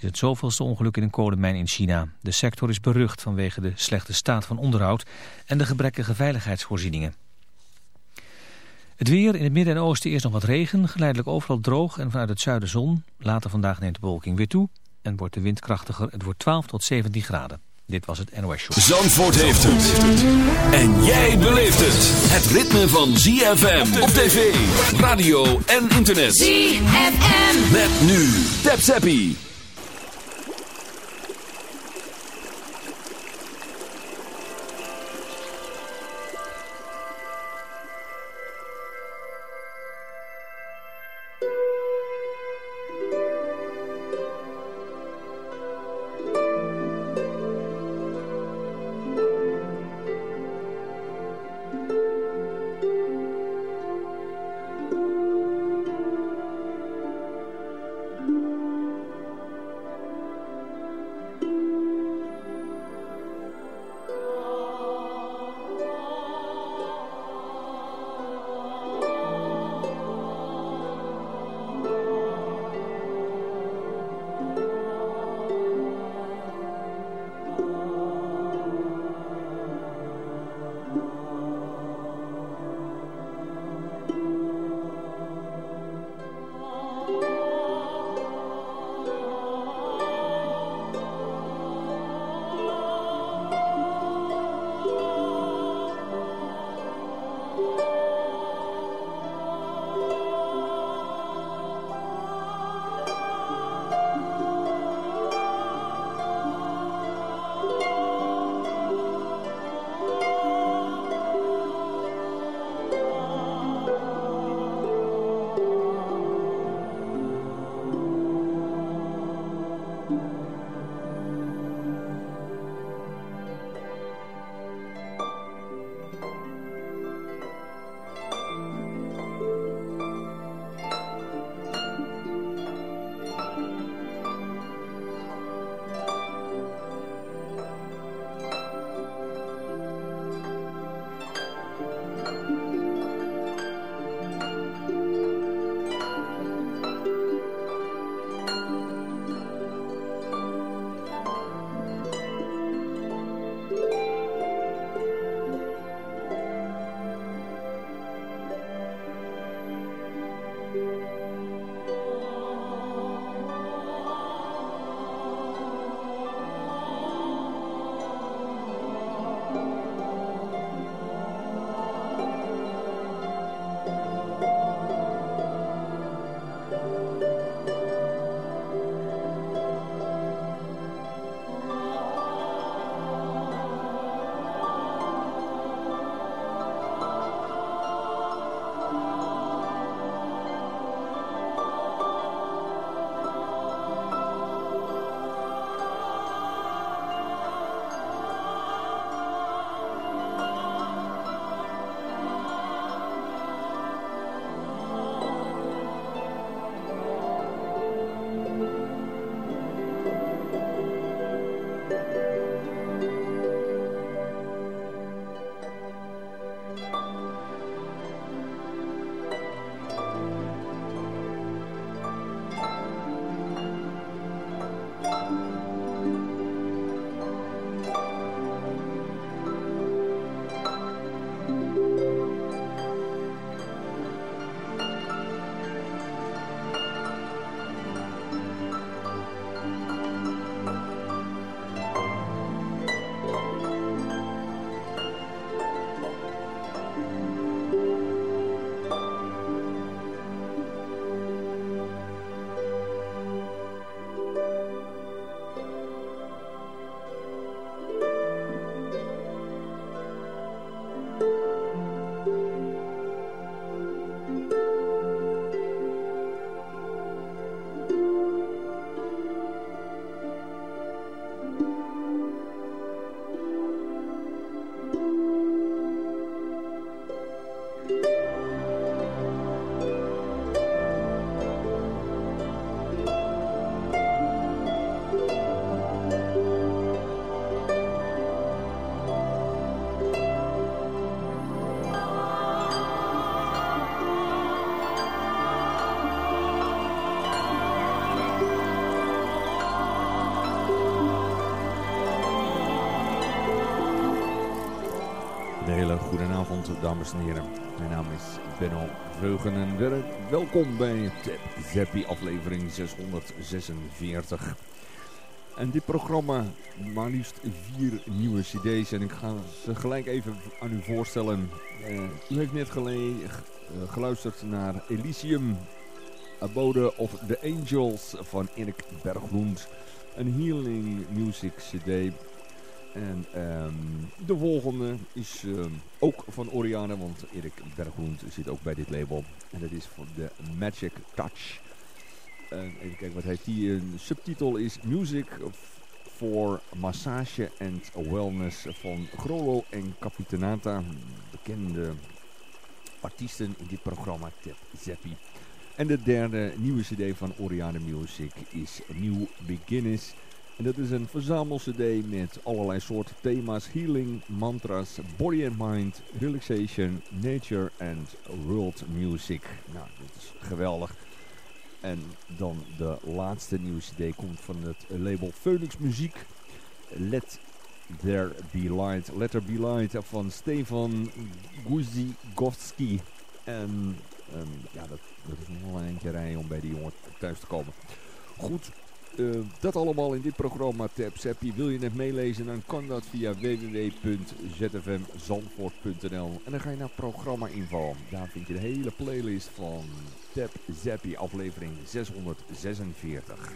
Het is het zoveelste ongeluk in een kolenmijn in China. De sector is berucht vanwege de slechte staat van onderhoud en de gebrekkige veiligheidsvoorzieningen. Het weer in het midden en oosten eerst nog wat regen, geleidelijk overal droog en vanuit het zuiden zon. Later vandaag neemt de bewolking weer toe en wordt de wind krachtiger. Het wordt 12 tot 17 graden. Dit was het NOS Show. Zandvoort heeft het. En jij beleeft het. Het ritme van ZFM op tv, radio en internet. ZFM. Met nu. Tap Zappie. Dames en heren. Mijn naam is Benno Veugen en welkom bij Zappie aflevering 646. En dit programma, maar liefst vier nieuwe cd's en ik ga ze gelijk even aan u voorstellen. Uh, u heeft net uh, geluisterd naar Elysium, Abode of the Angels van Erik Berglund. Een healing music cd en um, de volgende is um, ook van Oriana, want Erik Berglund zit ook bij dit label. En dat is van de Magic Touch. Even kijken, wat heeft die? Een subtitel is Music for Massage and Wellness van Grollo en Capitanata. Bekende artiesten in dit programma, Tep Zeppi. En de derde nieuwe cd van Oriana Music is New Beginners. En dat is een verzamelcd met allerlei soorten thema's. Healing, mantras, body and mind, relaxation, nature en world music. Nou, dat is geweldig. En dan de laatste nieuwe cd komt van het label Phoenix Muziek. Let There Be Light. Let There Be Light van Stefan Guzigowski. En um, ja, dat, is nog een eentje rijden om bij die jongen thuis te komen. Goed, uh, dat allemaal in dit programma Tap Seppi. Wil je het meelezen, dan kan dat via www.zfmzandvoort.nl En dan ga je naar programma info. Daar vind je de hele playlist van Tap Zappi aflevering 646.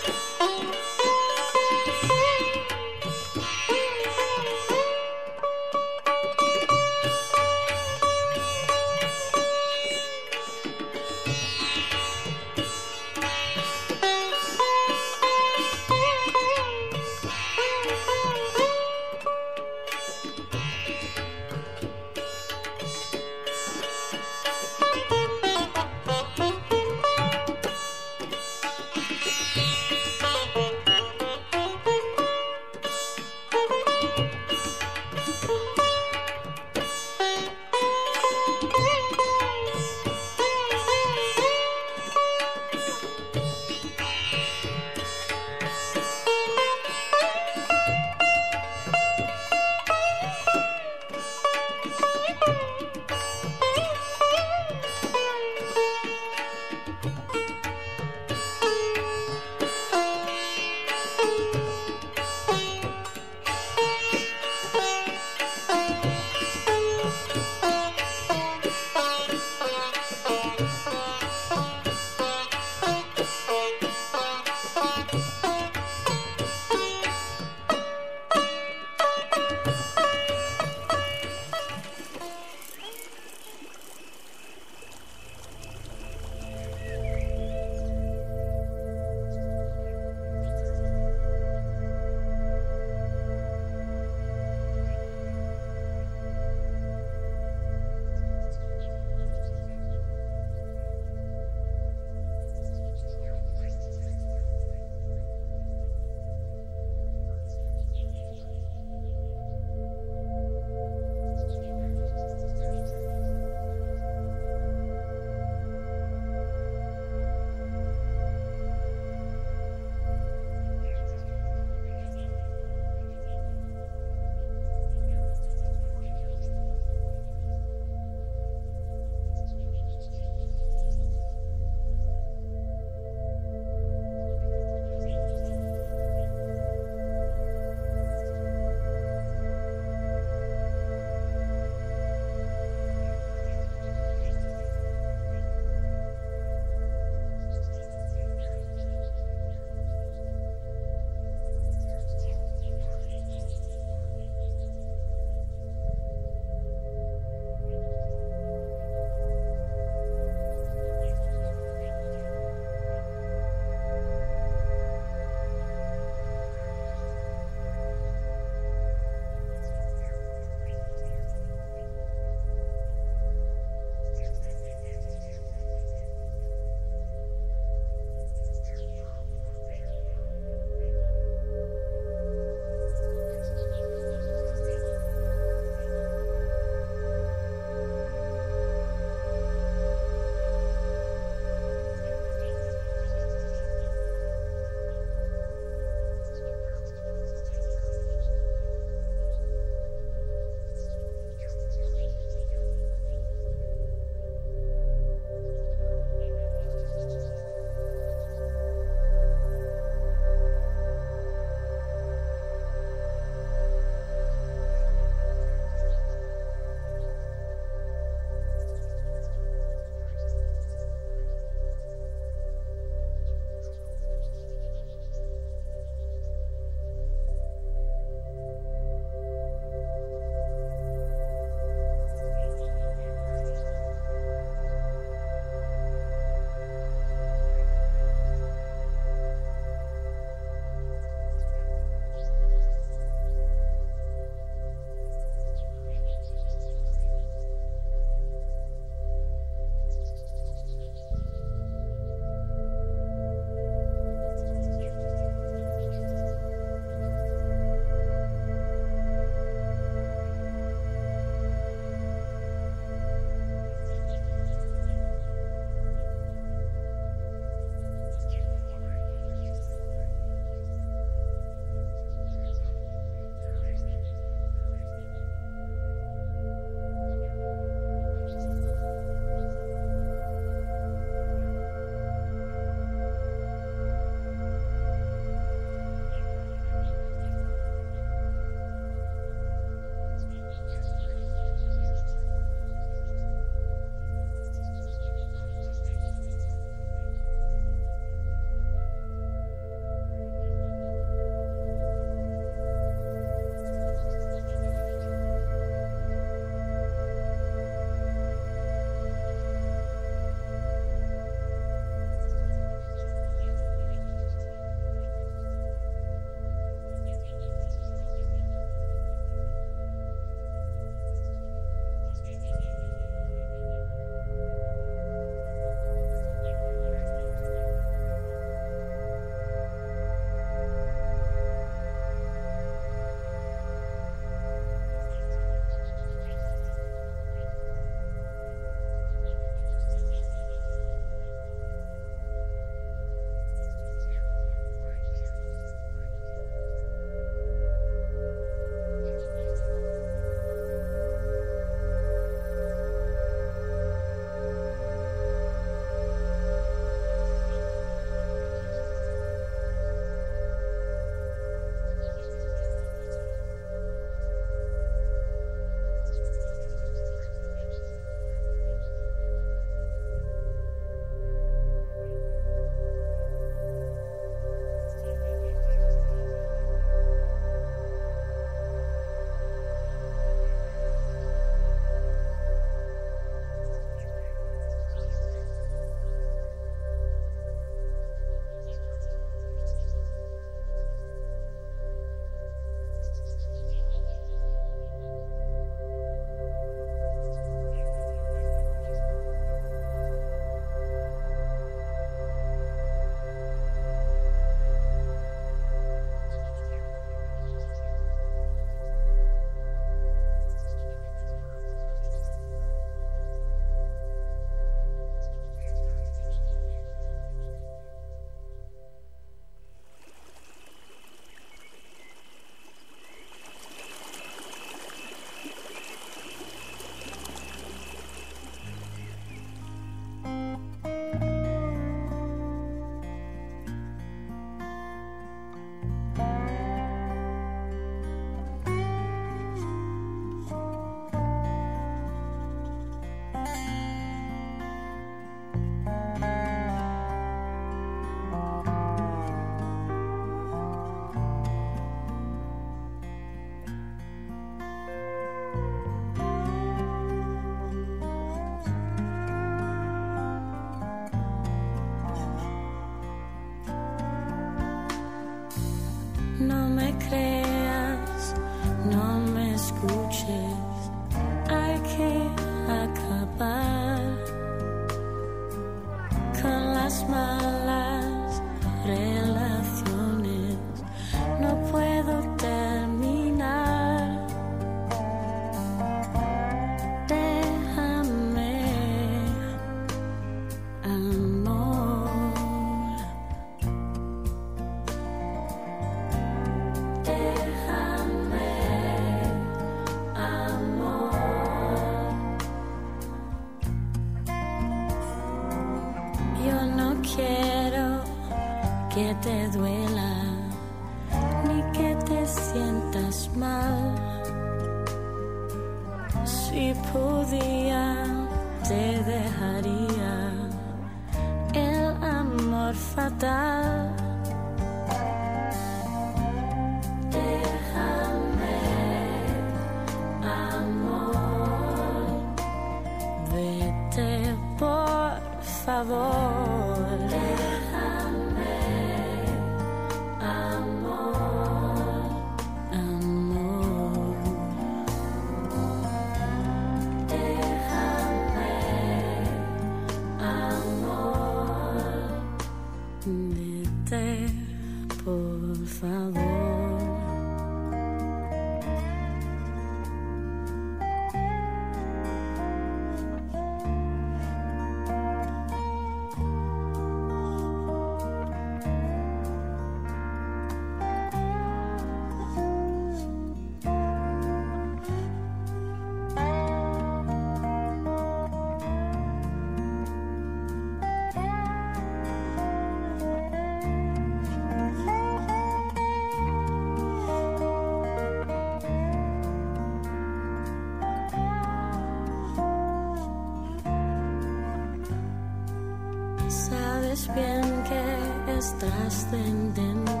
trascendente.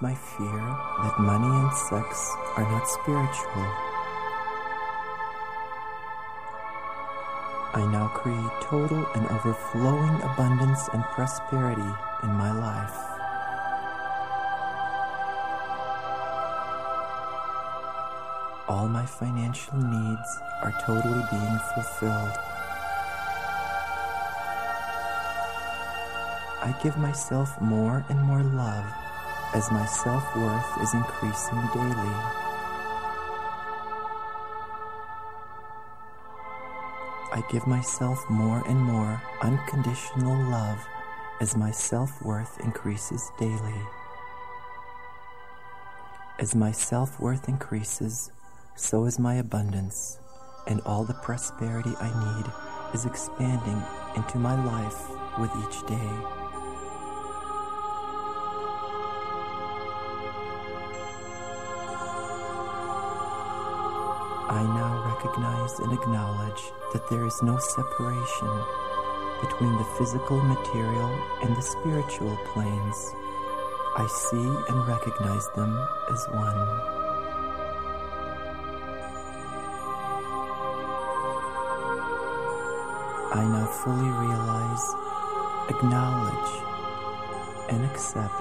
My fear that money and sex are not spiritual. I now create total and overflowing abundance and prosperity in my life. All my financial needs are totally being fulfilled. I give myself more and more love as my self worth is increasing daily. I give myself more and more unconditional love as my self worth increases daily. As my self worth increases, so is my abundance, and all the prosperity I need is expanding into my life with each day. I now recognize and acknowledge that there is no separation between the physical material and the spiritual planes. I see and recognize them as one. I now fully realize, acknowledge, and accept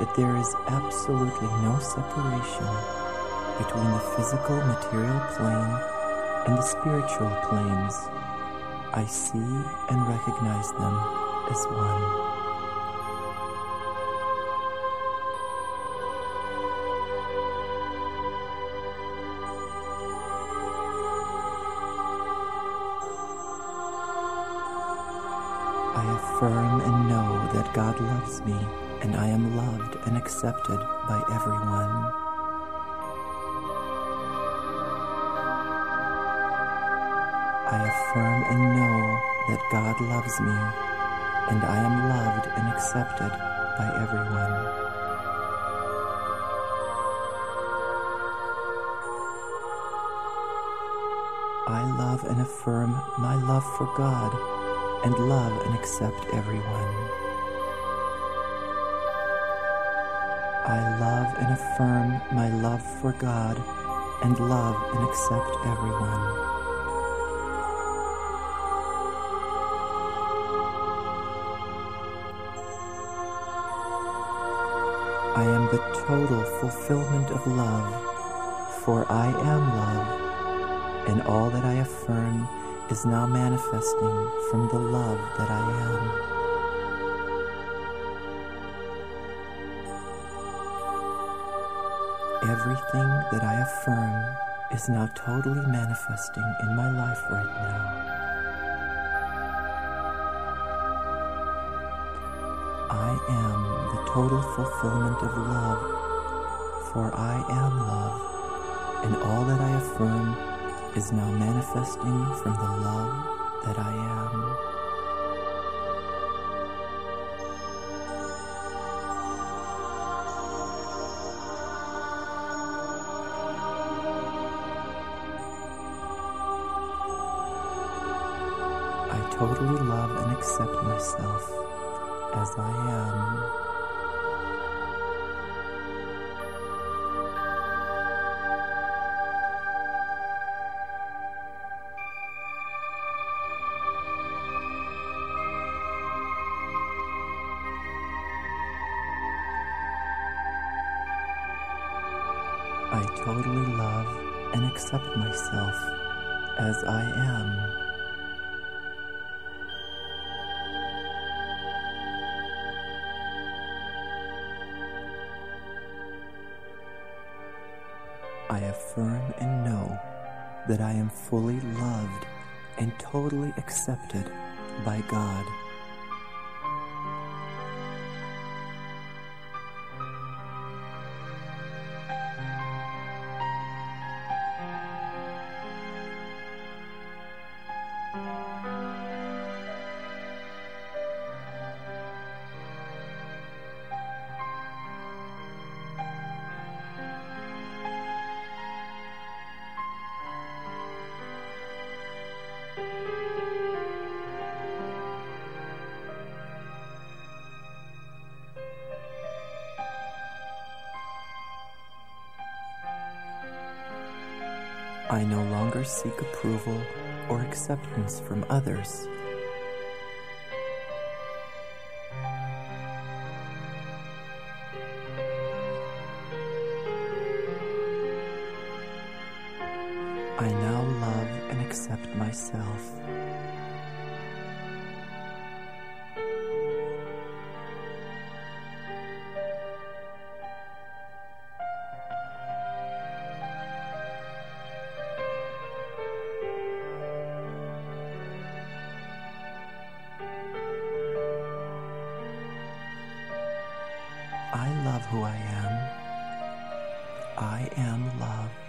that there is absolutely no separation between the physical material plane and the spiritual planes. I see and recognize them as one. I affirm and know that God loves me and I am loved and accepted by everyone. Affirm and know that God loves me, and I am loved and accepted by everyone. I love and affirm my love for God and love and accept everyone. I love and affirm my love for God and love and accept everyone. I am the total fulfillment of love, for I am love, and all that I affirm is now manifesting from the love that I am. Everything that I affirm is now totally manifesting in my life right now. Total fulfillment of love, for I am love, and all that I affirm is now manifesting from the love that I am. Accept myself as I am. I affirm and know that I am fully loved and totally accepted by God. Seek approval or acceptance from others. Who I am. I am love.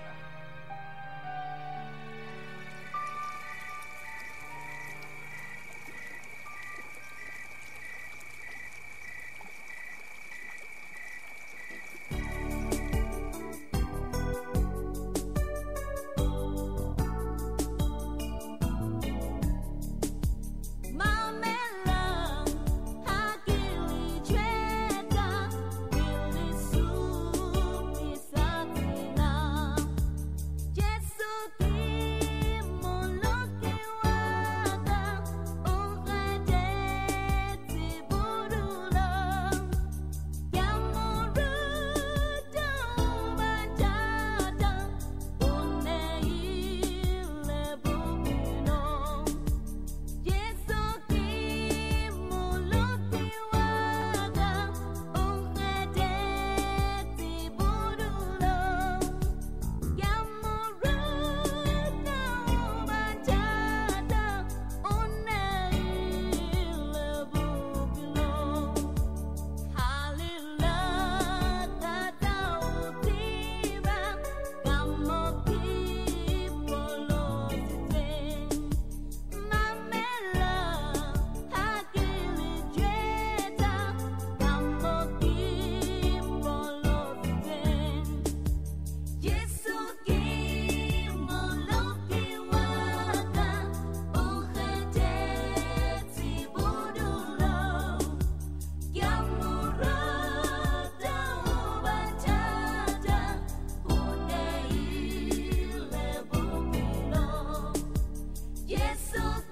Jesús.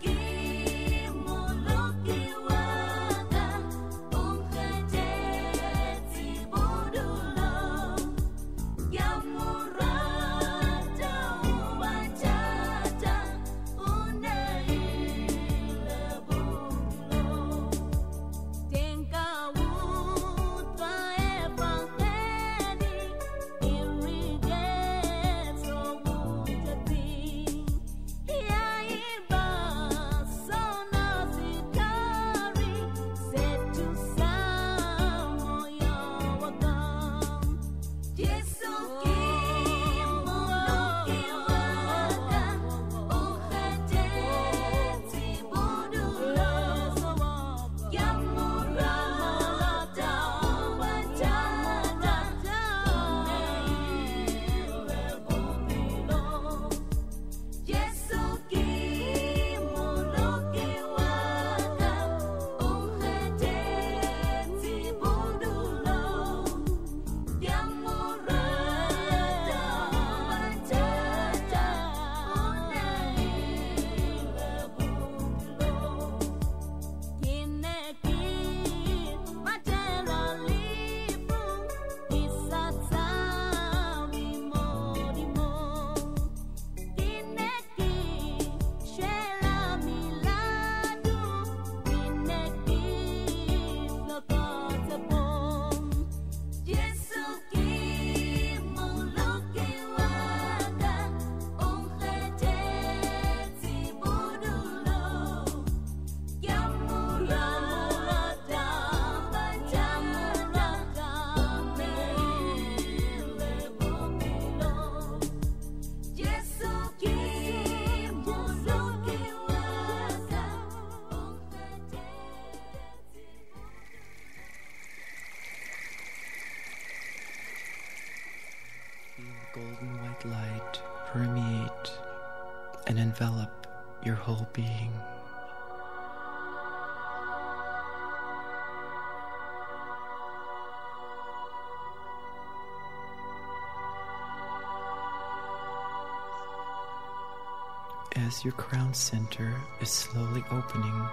Your crown center is slowly opening,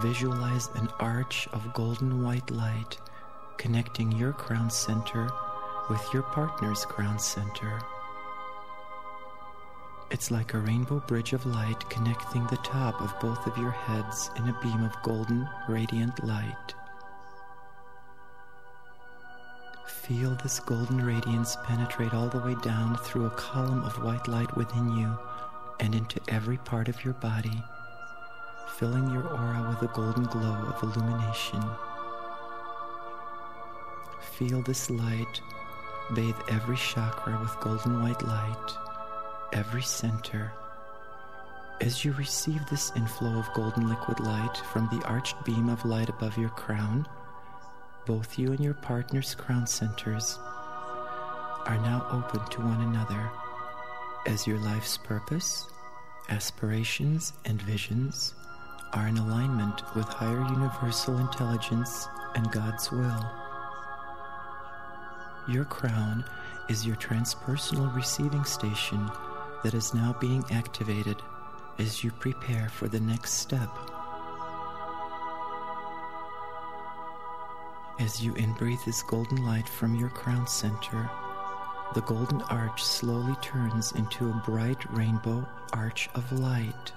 visualize an arch of golden white light connecting your crown center with your partner's crown center. It's like a rainbow bridge of light connecting the top of both of your heads in a beam of golden, radiant light. Feel this golden radiance penetrate all the way down through a column of white light within you and into every part of your body, filling your aura with a golden glow of illumination. Feel this light bathe every chakra with golden white light, every center. As you receive this inflow of golden liquid light from the arched beam of light above your crown, both you and your partner's crown centers are now open to one another as your life's purpose, aspirations, and visions are in alignment with higher universal intelligence and God's will. Your crown is your transpersonal receiving station that is now being activated as you prepare for the next step. As you inbreathe this golden light from your crown center, the golden arch slowly turns into a bright rainbow arch of light.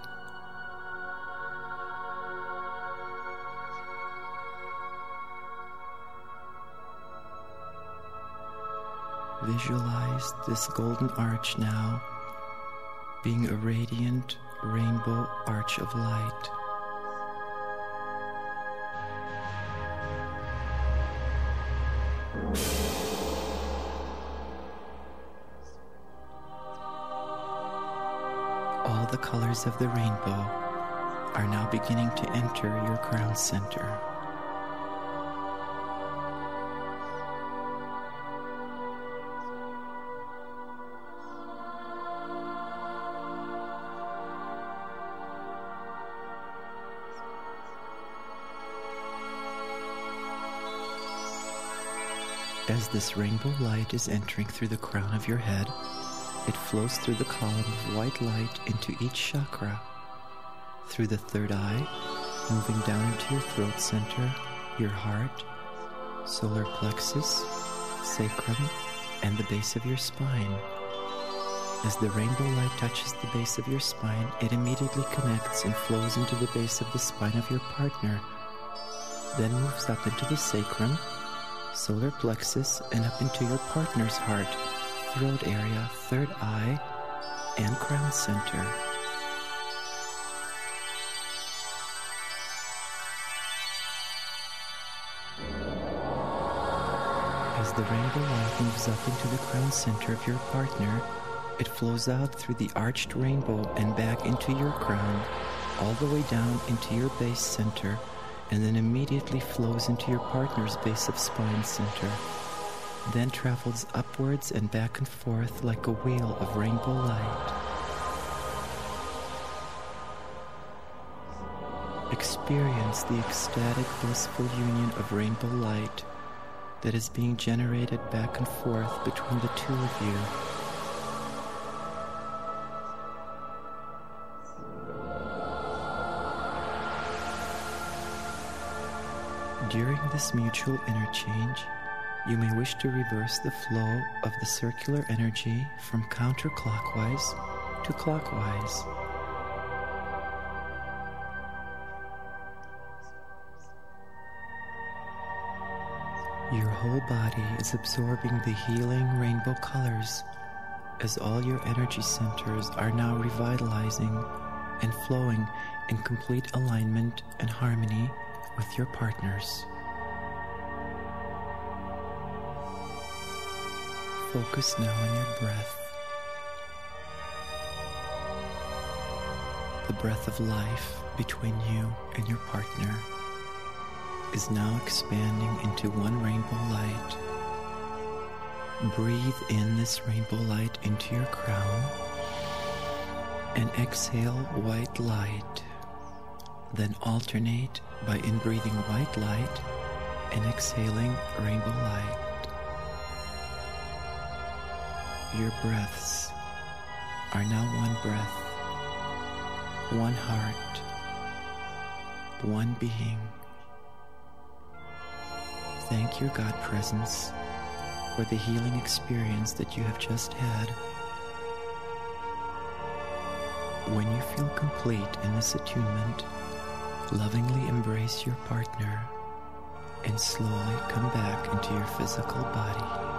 Visualize this golden arch now being a radiant rainbow arch of light. The colors of the rainbow are now beginning to enter your crown center. As this rainbow light is entering through the crown of your head, it flows through the column of white light into each chakra, through the third eye, moving down into your throat center, your heart, solar plexus, sacrum, and the base of your spine. As the rainbow light touches the base of your spine, it immediately connects and flows into the base of the spine of your partner, then moves up into the sacrum, solar plexus, and up into your partner's heart, throat area, third eye, and crown center. As the rainbow light moves up into the crown center of your partner, it flows out through the arched rainbow and back into your crown, all the way down into your base center, and then immediately flows into your partner's base of spine center. Then travels upwards and back and forth like a wheel of rainbow light. Experience the ecstatic, blissful union of rainbow light that is being generated back and forth between the two of you. During this mutual interchange, you may wish to reverse the flow of the circular energy from counterclockwise to clockwise. Your whole body is absorbing the healing rainbow colors as all your energy centers are now revitalizing and flowing in complete alignment and harmony with your partners. Focus now on your breath. The breath of life between you and your partner is now expanding into one rainbow light. Breathe in this rainbow light into your crown and exhale white light. Then alternate by inbreathing white light and exhaling rainbow light. Your breaths are now one breath, one heart, one being. Thank your God presence for the healing experience that you have just had. When you feel complete in this attunement, lovingly embrace your partner and slowly come back into your physical body.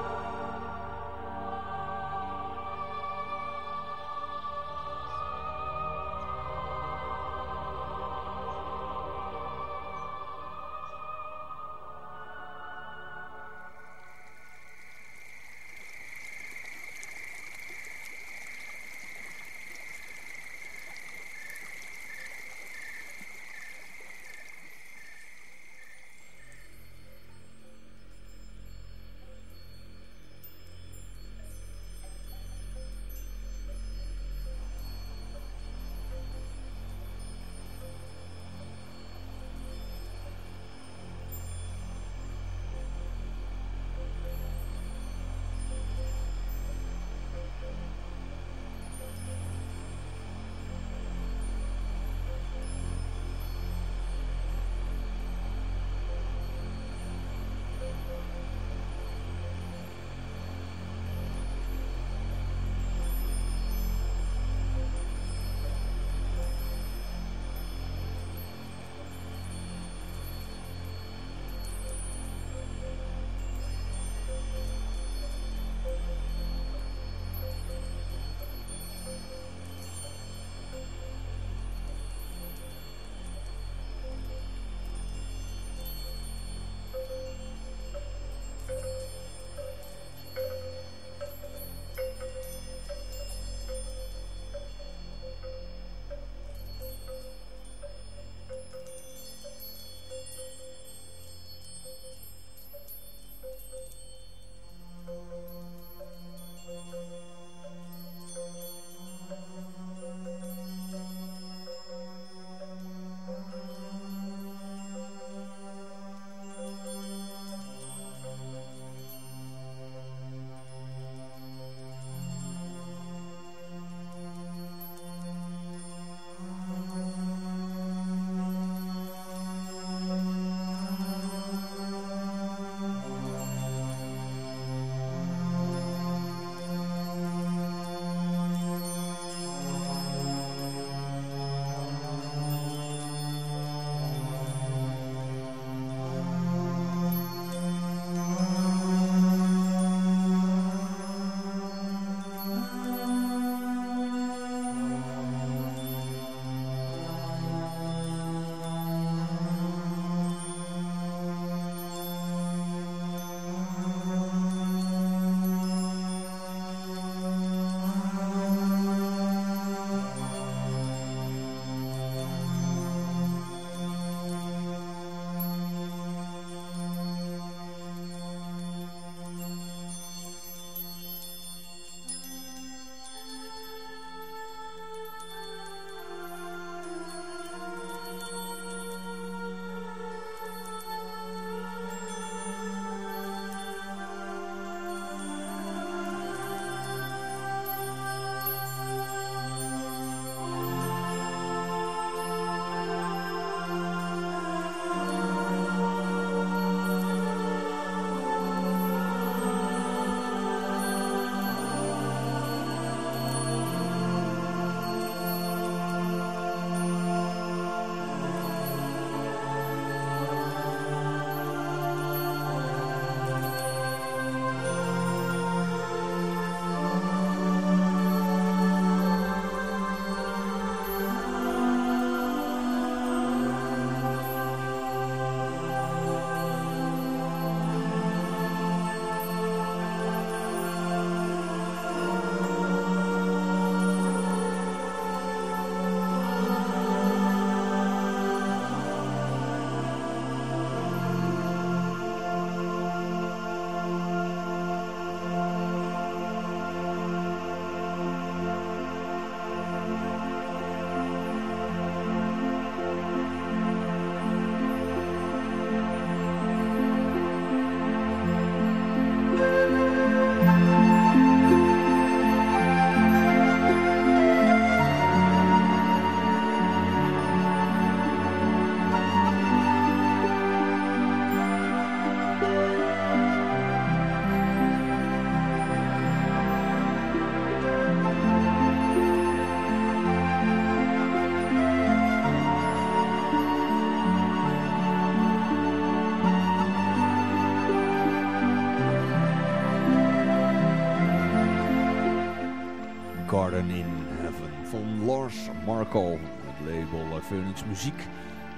Het label eh, Phoenix Muziek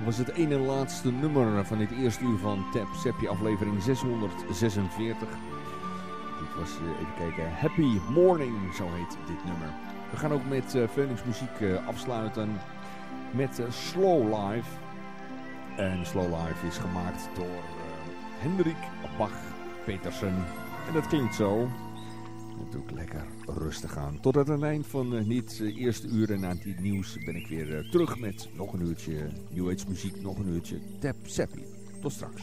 was het ene en laatste nummer van dit eerste uur van Tap Seppi aflevering 646. Dit was, eh, even kijken, Happy Morning, zo heet dit nummer. We gaan ook met uh, Phoenix Muziek afsluiten met Slow Life. En Slow Life is gemaakt door Hendrik Bach Petersen. En dat klinkt zo. Natuurlijk lekker rustig aan. Tot aan het eind van uh, dit uh, eerste uur en na het nieuws ben ik weer uh, terug met nog een uurtje New Age muziek, nog een uurtje Tap Seppi. Tot straks.